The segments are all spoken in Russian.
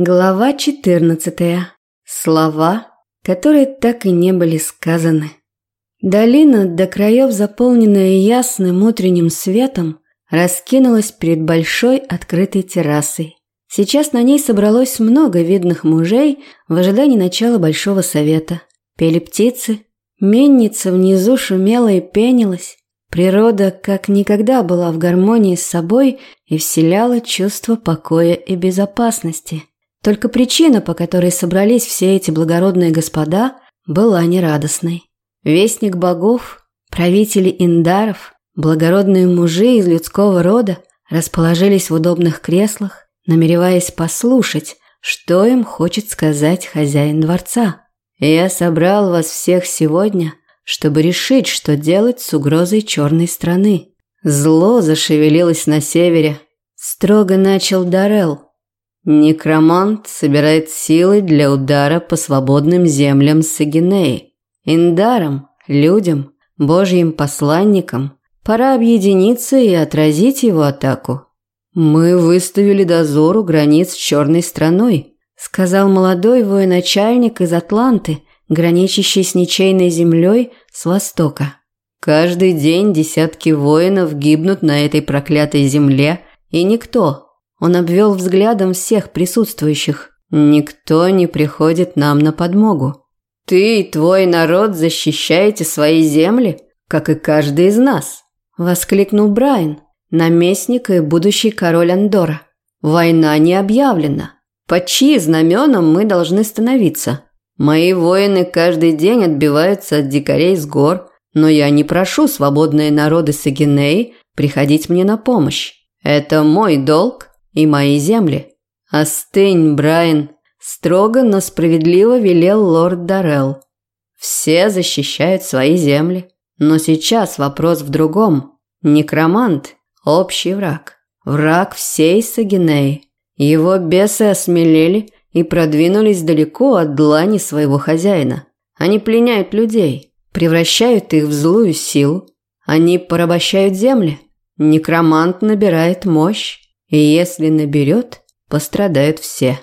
Глава 14. Слова, которые так и не были сказаны. Долина, до краев заполненная ясным утренним светом, раскинулась перед большой открытой террасой. Сейчас на ней собралось много видных мужей в ожидании начала большого совета. Пели птицы, менница внизу шумела и пенилась. Природа как никогда была в гармонии с собой и вселяла чувство покоя и безопасности. Только причина, по которой собрались все эти благородные господа, была нерадостной. Вестник богов, правители индаров, благородные мужи из людского рода расположились в удобных креслах, намереваясь послушать, что им хочет сказать хозяин дворца. «Я собрал вас всех сегодня, чтобы решить, что делать с угрозой черной страны. Зло зашевелилось на севере. Строго начал Дарел – Некромант собирает силы для удара по свободным землям Сагинеи. Индарам, людям, божьим посланникам пора объединиться и отразить его атаку. «Мы выставили дозор у границ с черной страной», сказал молодой военачальник из Атланты, граничащий с ничейной землей с востока. «Каждый день десятки воинов гибнут на этой проклятой земле, и никто, он обвел взглядом всех присутствующих. «Никто не приходит нам на подмогу. Ты и твой народ защищаете свои земли, как и каждый из нас», – воскликнул Брайан, наместник и будущий король Андора. «Война не объявлена. Под чьи знаменам мы должны становиться? Мои воины каждый день отбиваются от дикарей с гор, но я не прошу свободные народы Сагинеи приходить мне на помощь. Это мой долг и мои земли. Остынь, Брайан, строго, но справедливо велел лорд Даррелл. Все защищают свои земли. Но сейчас вопрос в другом. Некромант – общий враг. Враг всей Сагинеи. Его бесы осмелели и продвинулись далеко от длани своего хозяина. Они пленяют людей, превращают их в злую силу. Они порабощают земли. Некромант набирает мощь. И если наберет, пострадают все.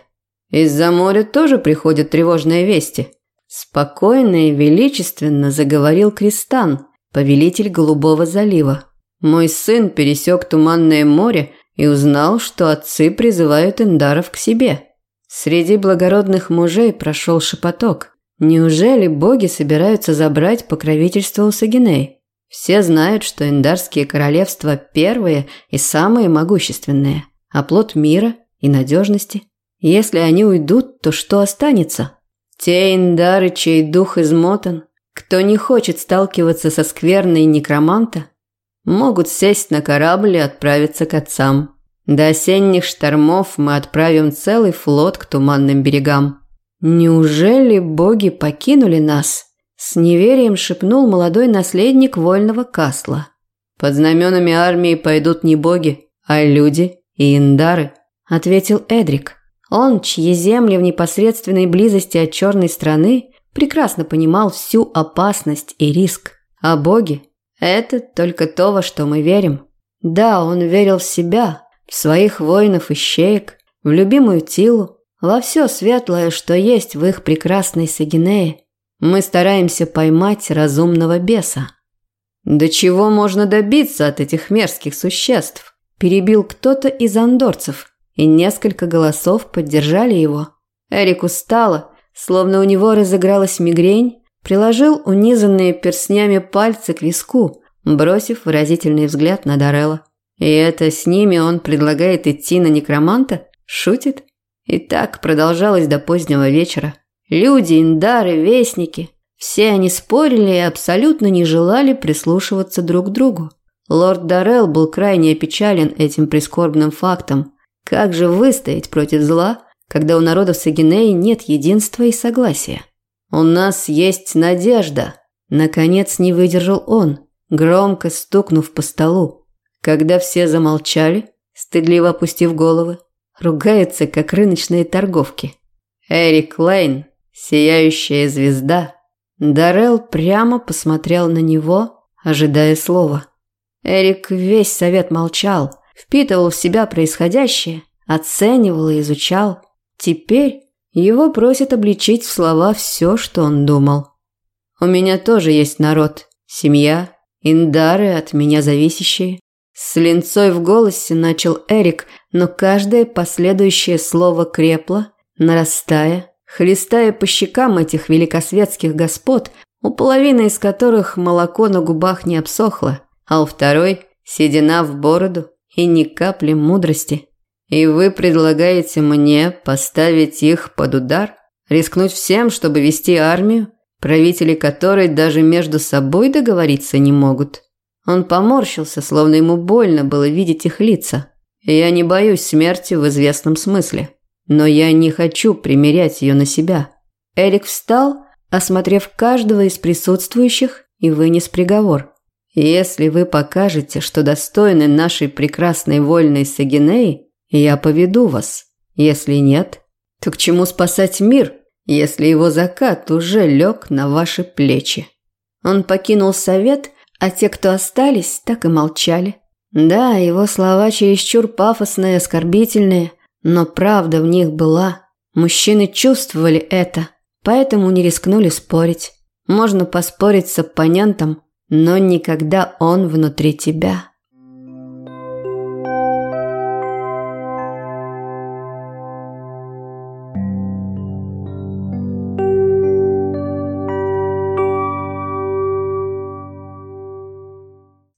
Из-за моря тоже приходят тревожные вести. Спокойно и величественно заговорил Кристан, повелитель Голубого залива. Мой сын пересек Туманное море и узнал, что отцы призывают эндаров к себе. Среди благородных мужей прошел шепоток. Неужели боги собираются забрать покровительство у Сагиней? Все знают, что индарские королевства первые и самые могущественные, оплот мира и надежности. Если они уйдут, то что останется? Те индары, чей дух измотан, кто не хочет сталкиваться со скверной некроманта, могут сесть на корабль и отправиться к отцам. До осенних штормов мы отправим целый флот к туманным берегам. Неужели боги покинули нас? С неверием шепнул молодой наследник вольного касла. «Под знаменами армии пойдут не боги, а люди и индары», – ответил Эдрик. Он, чьи земли в непосредственной близости от черной страны, прекрасно понимал всю опасность и риск. А боги – это только то, во что мы верим. Да, он верил в себя, в своих воинов и щеек, в любимую Тилу, во все светлое, что есть в их прекрасной Сагинее – мы стараемся поймать разумного беса. До чего можно добиться от этих мерзких существ? Перебил кто-то из андорцев, и несколько голосов поддержали его. Эрик устало, словно у него разыгралась мигрень, приложил унизанные перстнями пальцы к виску, бросив выразительный взгляд на Дарелла. И это с ними он предлагает идти на некроманта? Шутит? И так продолжалось до позднего вечера. Люди, индары, вестники – все они спорили и абсолютно не желали прислушиваться друг к другу. Лорд Даррелл был крайне опечален этим прискорбным фактом. Как же выстоять против зла, когда у народов Сагинеи нет единства и согласия? «У нас есть надежда!» Наконец не выдержал он, громко стукнув по столу. Когда все замолчали, стыдливо опустив головы, ругаются, как рыночные торговки. Эрик Лейн Сияющая звезда. Дарел прямо посмотрел на него, ожидая слова. Эрик весь совет молчал, впитывал в себя происходящее, оценивал и изучал. Теперь его просят обличить в слова все, что он думал. «У меня тоже есть народ, семья, индары от меня зависящие». С линцой в голосе начал Эрик, но каждое последующее слово крепло, нарастая, хлестая по щекам этих великосветских господ, у половины из которых молоко на губах не обсохло, а у второй – седина в бороду и ни капли мудрости. И вы предлагаете мне поставить их под удар? Рискнуть всем, чтобы вести армию, правители которой даже между собой договориться не могут? Он поморщился, словно ему больно было видеть их лица. Я не боюсь смерти в известном смысле, но я не хочу примерять ее на себя. Эрик встал, осмотрев каждого из присутствующих, и вынес приговор. Если вы покажете, что достойны нашей прекрасной вольной Сагинеи, я поведу вас. Если нет, то к чему спасать мир, если его закат уже лег на ваши плечи? Он покинул совет, а те, кто остались, так и молчали. Да, его слова чересчур пафосные, оскорбительные, но правда в них была. Мужчины чувствовали это, поэтому не рискнули спорить. Можно поспорить с оппонентом, но никогда он внутри тебя.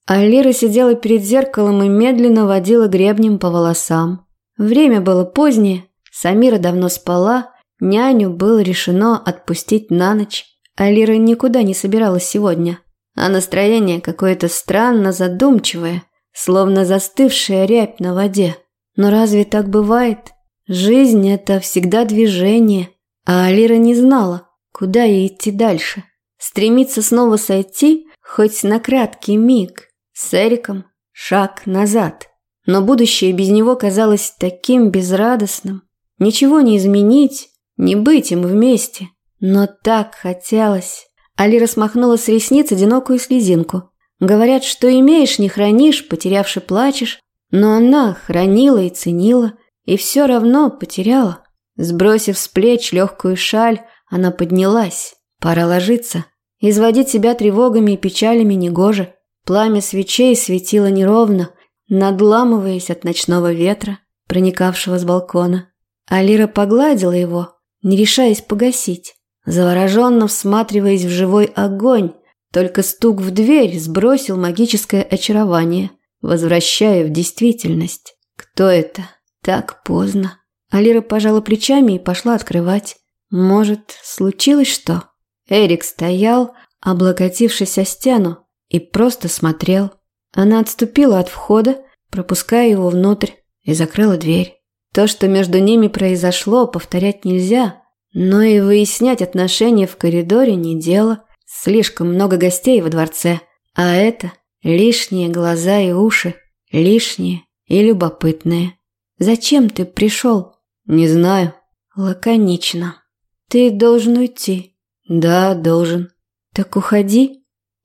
Алира сидела перед зеркалом и медленно водила гребнем по волосам. Время было позднее, Самира давно спала, няню было решено отпустить на ночь. Алира никуда не собиралась сегодня, а настроение какое-то странно задумчивое, словно застывшая рябь на воде. Но разве так бывает? Жизнь – это всегда движение, а Алира не знала, куда ей идти дальше. Стремиться снова сойти хоть на краткий миг, с Эриком шаг назад. Но будущее без него казалось таким безрадостным. Ничего не изменить, не быть им вместе. Но так хотелось. Али смахнула с ресниц одинокую слезинку. Говорят, что имеешь, не хранишь, потерявши плачешь. Но она хранила и ценила, и все равно потеряла. Сбросив с плеч легкую шаль, она поднялась. Пора ложиться. Изводить себя тревогами и печалями негоже. Пламя свечей светило неровно, надламываясь от ночного ветра, проникавшего с балкона. Алира погладила его, не решаясь погасить, завороженно всматриваясь в живой огонь. Только стук в дверь сбросил магическое очарование, возвращая в действительность. Кто это? Так поздно. Алира пожала плечами и пошла открывать. Может, случилось что? Эрик стоял, облокотившись о стену, и просто смотрел. Она отступила от входа, пропуская его внутрь, и закрыла дверь. То, что между ними произошло, повторять нельзя, но и выяснять отношения в коридоре не дело. Слишком много гостей во дворце, а это лишние глаза и уши, лишние и любопытные. «Зачем ты пришел?» «Не знаю». «Лаконично». «Ты должен уйти». «Да, должен». «Так уходи».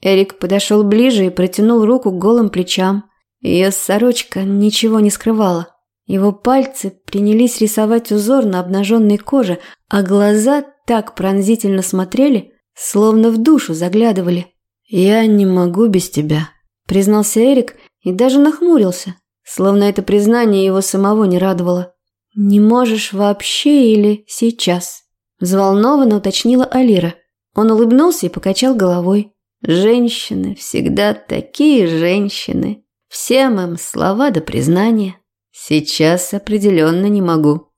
Эрик подошел ближе и протянул руку к голым плечам. Ее сорочка ничего не скрывала. Его пальцы принялись рисовать узор на обнаженной коже, а глаза так пронзительно смотрели, словно в душу заглядывали. «Я не могу без тебя», – признался Эрик и даже нахмурился, словно это признание его самого не радовало. «Не можешь вообще или сейчас?» – взволнованно уточнила Алира. Он улыбнулся и покачал головой. Женщины всегда такие женщины. Всем им слова до признания. Сейчас определенно не могу.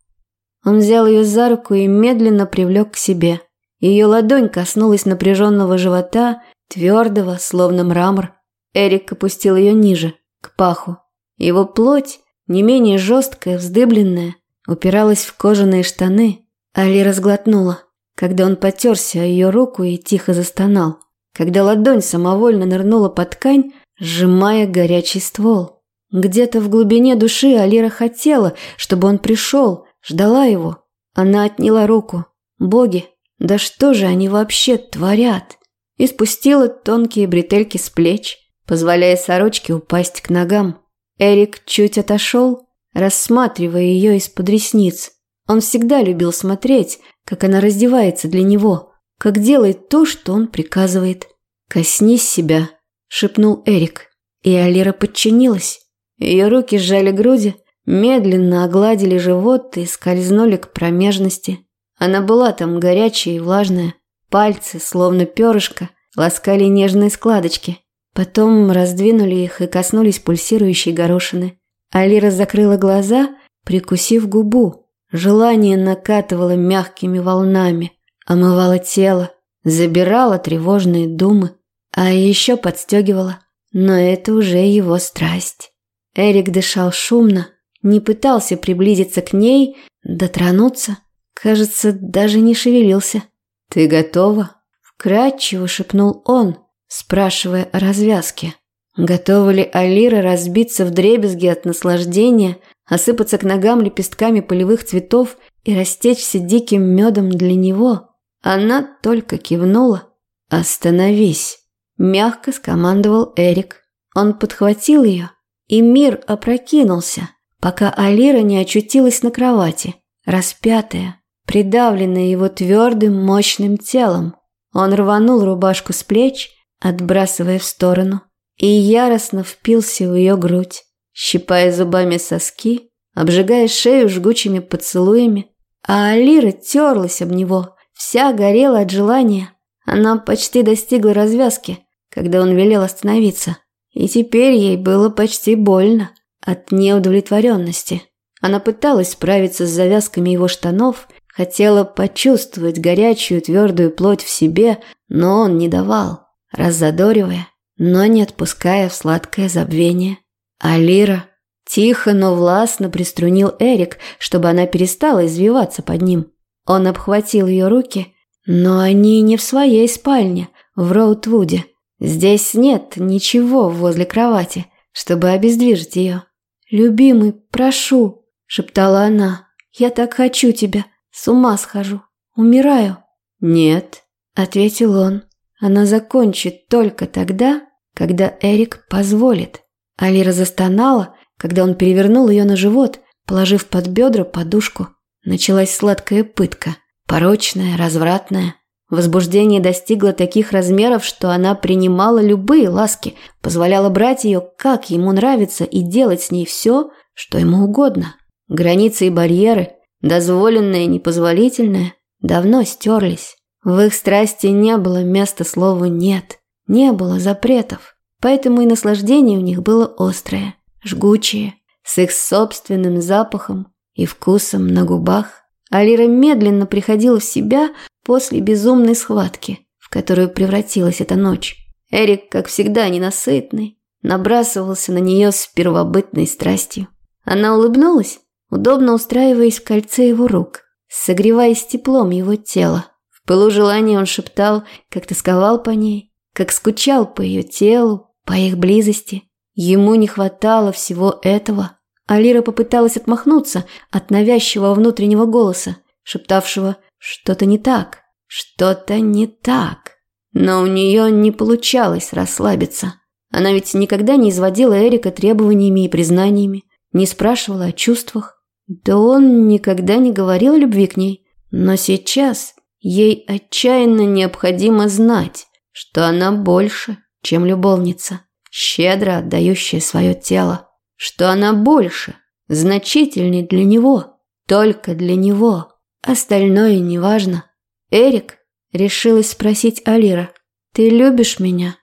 Он взял ее за руку и медленно привлек к себе. Ее ладонь коснулась напряженного живота, твердого, словно мрамор. Эрик опустил ее ниже, к паху. Его плоть, не менее жесткая, вздыбленная, упиралась в кожаные штаны. Али разглотнула, когда он потерся о ее руку и тихо застонал когда ладонь самовольно нырнула под ткань, сжимая горячий ствол. Где-то в глубине души Алира хотела, чтобы он пришел, ждала его. Она отняла руку. Боги, да что же они вообще творят? И спустила тонкие бретельки с плеч, позволяя сорочке упасть к ногам. Эрик чуть отошел, рассматривая ее из-под ресниц. Он всегда любил смотреть, как она раздевается для него, как делает то, что он приказывает. «Коснись себя», – шепнул Эрик. И Алира подчинилась. Ее руки сжали груди, медленно огладили живот и скользнули к промежности. Она была там горячая и влажная. Пальцы, словно перышко, ласкали нежные складочки. Потом раздвинули их и коснулись пульсирующей горошины. Алира закрыла глаза, прикусив губу. Желание накатывало мягкими волнами, омывало тело, забирало тревожные думы, а еще подстегивало. Но это уже его страсть. Эрик дышал шумно, не пытался приблизиться к ней, дотронуться. Кажется, даже не шевелился. «Ты готова?» – вкратчиво шепнул он, спрашивая о развязке. Готова ли Алира разбиться в дребезги от наслаждения, осыпаться к ногам лепестками полевых цветов и растечься диким медом для него? Она только кивнула. «Остановись!» – мягко скомандовал Эрик. Он подхватил ее, и мир опрокинулся, пока Алира не очутилась на кровати, распятая, придавленная его твердым мощным телом. Он рванул рубашку с плеч, отбрасывая в сторону, и яростно впился в ее грудь, щипая зубами соски, обжигая шею жгучими поцелуями, а Алира терлась об него, вся горела от желания. Она почти достигла развязки, когда он велел остановиться, и теперь ей было почти больно от неудовлетворенности. Она пыталась справиться с завязками его штанов, хотела почувствовать горячую твердую плоть в себе, но он не давал раззадоривая, но не отпуская в сладкое забвение. А Лира тихо, но властно приструнил Эрик, чтобы она перестала извиваться под ним. Он обхватил ее руки, но они не в своей спальне, в Роутвуде. Здесь нет ничего возле кровати, чтобы обездвижить ее. «Любимый, прошу», – шептала она, – «я так хочу тебя, с ума схожу, умираю». «Нет», – ответил он, она закончит только тогда, когда Эрик позволит. Алира застонала, когда он перевернул ее на живот, положив под бедра подушку. Началась сладкая пытка, порочная, развратная. Возбуждение достигло таких размеров, что она принимала любые ласки, позволяла брать ее, как ему нравится, и делать с ней все, что ему угодно. Границы и барьеры, дозволенное и непозволительное, давно стерлись. В их страсти не было места слову «нет», не было запретов, поэтому и наслаждение у них было острое, жгучее, с их собственным запахом и вкусом на губах. Алира медленно приходила в себя после безумной схватки, в которую превратилась эта ночь. Эрик, как всегда ненасытный, набрасывался на нее с первобытной страстью. Она улыбнулась, удобно устраиваясь в кольце его рук, согреваясь теплом его тела пылу желания он шептал, как тосковал по ней, как скучал по ее телу, по их близости. Ему не хватало всего этого. Алира попыталась отмахнуться от навязчивого внутреннего голоса, шептавшего «что-то не так, что-то не так». Но у нее не получалось расслабиться. Она ведь никогда не изводила Эрика требованиями и признаниями, не спрашивала о чувствах. Да он никогда не говорил о любви к ней. Но сейчас Ей отчаянно необходимо знать, что она больше, чем любовница, щедро отдающая свое тело, что она больше, значительней для него, только для него. Остальное неважно. Эрик решилась спросить Алира, «Ты любишь меня?»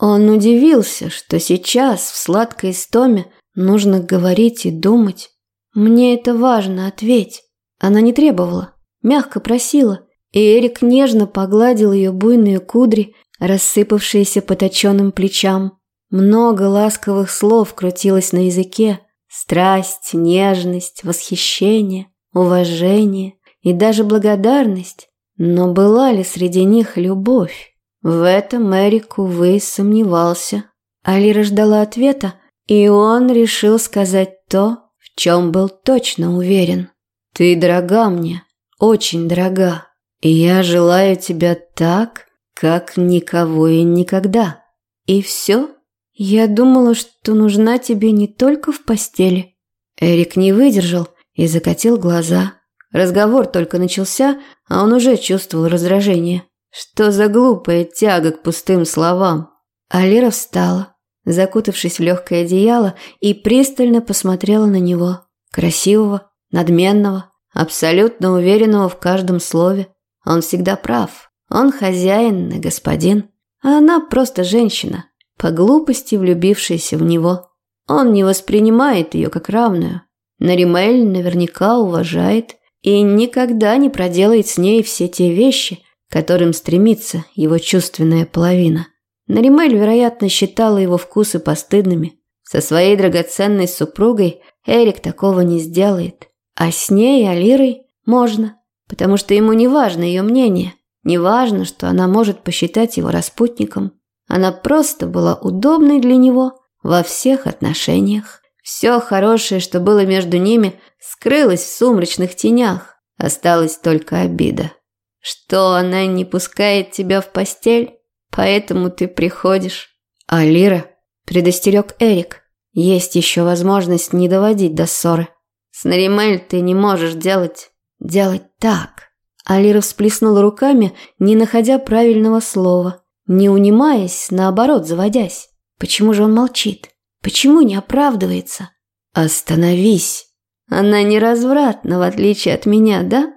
Он удивился, что сейчас в сладкой истоме нужно говорить и думать. «Мне это важно, ответь». Она не требовала, мягко просила, и Эрик нежно погладил ее буйные кудри, рассыпавшиеся по точенным плечам. Много ласковых слов крутилось на языке. Страсть, нежность, восхищение, уважение и даже благодарность. Но была ли среди них любовь? В этом Эрик, увы, сомневался. Алира ждала ответа, и он решил сказать то, в чем был точно уверен. «Ты дорога мне, очень дорога». И я желаю тебя так, как никого и никогда. И все? Я думала, что нужна тебе не только в постели. Эрик не выдержал и закатил глаза. Разговор только начался, а он уже чувствовал раздражение. Что за глупая тяга к пустым словам? Алира встала, закутавшись в легкое одеяло, и пристально посмотрела на него. Красивого, надменного, абсолютно уверенного в каждом слове. Он всегда прав. Он хозяин и господин. А она просто женщина, по глупости влюбившаяся в него. Он не воспринимает ее как равную. Наримель наверняка уважает и никогда не проделает с ней все те вещи, к которым стремится его чувственная половина. Наримель, вероятно, считала его вкусы постыдными. Со своей драгоценной супругой Эрик такого не сделает. А с ней, Алирой, можно, потому что ему не важно ее мнение, не важно, что она может посчитать его распутником. Она просто была удобной для него во всех отношениях. Все хорошее, что было между ними, скрылось в сумрачных тенях. Осталась только обида. Что она не пускает тебя в постель, поэтому ты приходишь. А Лира предостерег Эрик. Есть еще возможность не доводить до ссоры. С Наримель ты не можешь делать... делать так. Алира всплеснула руками, не находя правильного слова, не унимаясь, наоборот, заводясь. Почему же он молчит? Почему не оправдывается? Остановись. Она не развратна, в отличие от меня, да?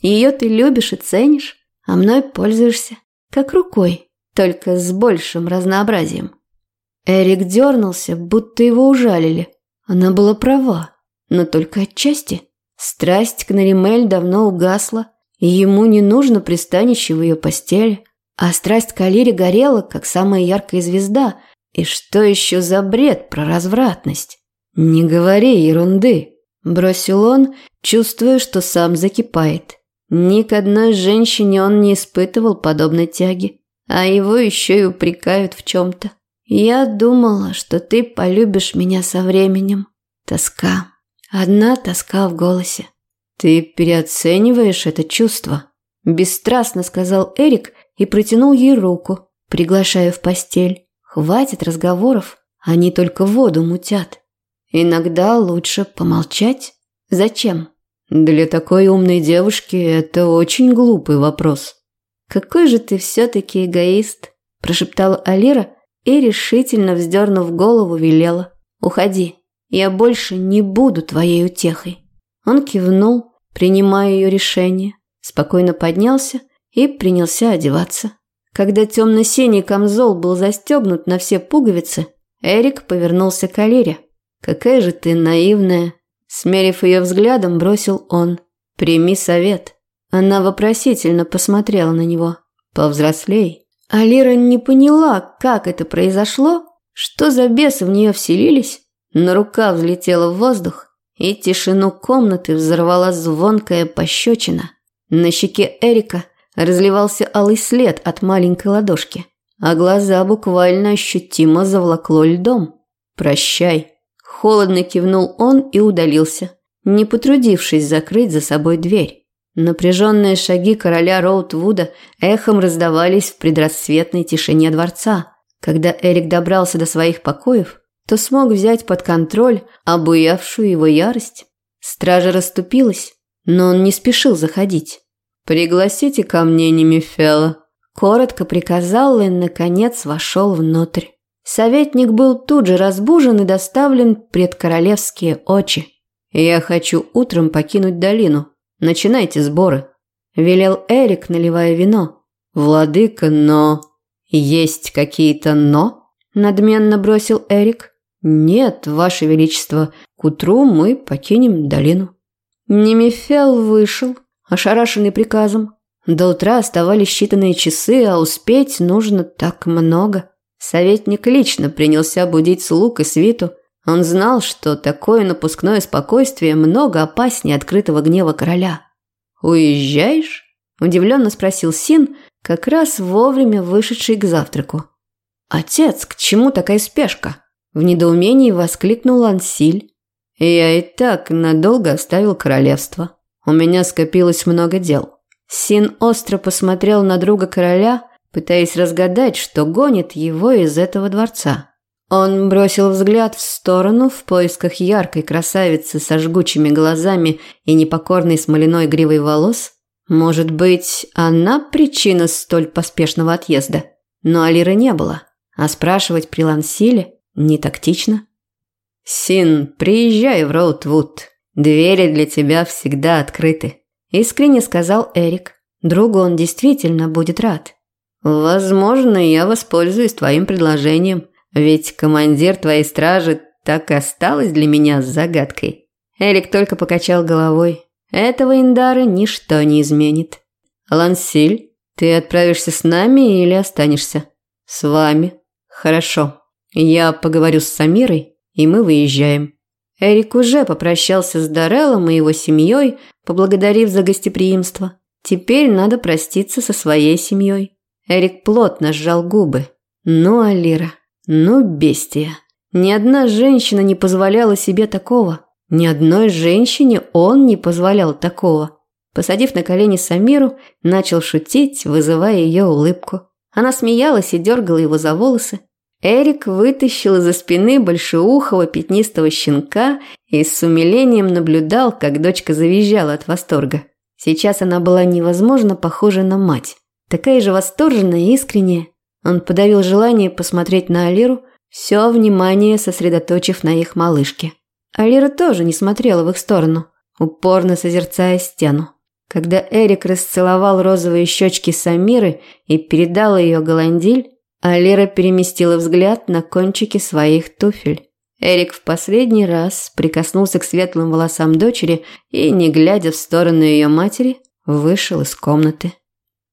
Ее ты любишь и ценишь, а мной пользуешься, как рукой, только с большим разнообразием. Эрик дернулся, будто его ужалили. Она была права, но только отчасти. Страсть к Наримель давно угасла, и ему не нужно пристанище в ее постели. А страсть к Алире горела, как самая яркая звезда. И что еще за бред про развратность? «Не говори ерунды», – бросил он, чувствуя, что сам закипает. Ни к одной женщине он не испытывал подобной тяги, а его еще и упрекают в чем-то. «Я думала, что ты полюбишь меня со временем. Тоска. Одна тоска в голосе. Ты переоцениваешь это чувство», – бесстрастно сказал Эрик и протянул ей руку, приглашая в постель. «Хватит разговоров, они только воду мутят. Иногда лучше помолчать. Зачем?» «Для такой умной девушки это очень глупый вопрос». «Какой же ты все-таки эгоист», – прошептала Алира и, решительно вздернув голову, велела. «Уходи, я больше не буду твоей утехой». Он кивнул, принимая ее решение, спокойно поднялся и принялся одеваться. Когда темно-синий камзол был застегнут на все пуговицы, Эрик повернулся к Алире. «Какая же ты наивная!» Смерив ее взглядом, бросил он. «Прими совет». Она вопросительно посмотрела на него. «Повзрослей». Алира не поняла, как это произошло, что за бесы в нее вселились, но рука взлетела в воздух, и тишину комнаты взорвала звонкая пощечина. На щеке Эрика разливался алый след от маленькой ладошки, а глаза буквально ощутимо завлакло льдом. «Прощай», – холодно кивнул он и удалился, не потрудившись закрыть за собой дверь. Напряженные шаги короля Роутвуда эхом раздавались в предрассветной тишине дворца. Когда Эрик добрался до своих покоев, то смог взять под контроль обуявшую его ярость. Стража расступилась, но он не спешил заходить. «Пригласите ко мне Немифела», – коротко приказал и, наконец, вошел внутрь. Советник был тут же разбужен и доставлен пред королевские очи. «Я хочу утром покинуть долину. Начинайте сборы», – велел Эрик, наливая вино. «Владыка, но...» «Есть какие-то «но»?» – надменно бросил Эрик. «Нет, Ваше Величество, к утру мы покинем долину». Немефел вышел, ошарашенный приказом. До утра оставались считанные часы, а успеть нужно так много. Советник лично принялся будить слуг и свиту. Он знал, что такое напускное спокойствие много опаснее открытого гнева короля. «Уезжаешь?» – удивленно спросил Син, как раз вовремя вышедший к завтраку. «Отец, к чему такая спешка?» В недоумении воскликнул Ансиль. «Я и так надолго оставил королевство. У меня скопилось много дел». Син остро посмотрел на друга короля, пытаясь разгадать, что гонит его из этого дворца. Он бросил взгляд в сторону в поисках яркой красавицы со жгучими глазами и непокорной смоляной гривой волос. Может быть, она причина столь поспешного отъезда? Но Алиры не было, а спрашивать при Лансиле не тактично. «Син, приезжай в Роутвуд. Двери для тебя всегда открыты», – искренне сказал Эрик. Другу он действительно будет рад. «Возможно, я воспользуюсь твоим предложением, ведь командир твоей стражи так и осталась для меня загадкой». Эрик только покачал головой. Этого Индара ничто не изменит. «Лансиль, ты отправишься с нами или останешься?» «С вами». «Хорошо. Я поговорю с Самирой, и мы выезжаем». Эрик уже попрощался с Дареллом и его семьей, поблагодарив за гостеприимство. Теперь надо проститься со своей семьей. Эрик плотно сжал губы. Ну, Алира, ну, бестия. Ни одна женщина не позволяла себе такого. Ни одной женщине он не позволял такого. Посадив на колени Самиру, начал шутить, вызывая ее улыбку. Она смеялась и дергала его за волосы. Эрик вытащил из-за спины большеухого пятнистого щенка и с умилением наблюдал, как дочка завизжала от восторга. Сейчас она была невозможно похожа на мать. Такая же восторженная и искренняя. Он подавил желание посмотреть на Алиру, все внимание сосредоточив на их малышке. Алира тоже не смотрела в их сторону, упорно созерцая стену. Когда Эрик расцеловал розовые щечки Самиры и передал ее Голандиль, Алира переместила взгляд на кончики своих туфель. Эрик в последний раз прикоснулся к светлым волосам дочери и, не глядя в сторону ее матери, вышел из комнаты.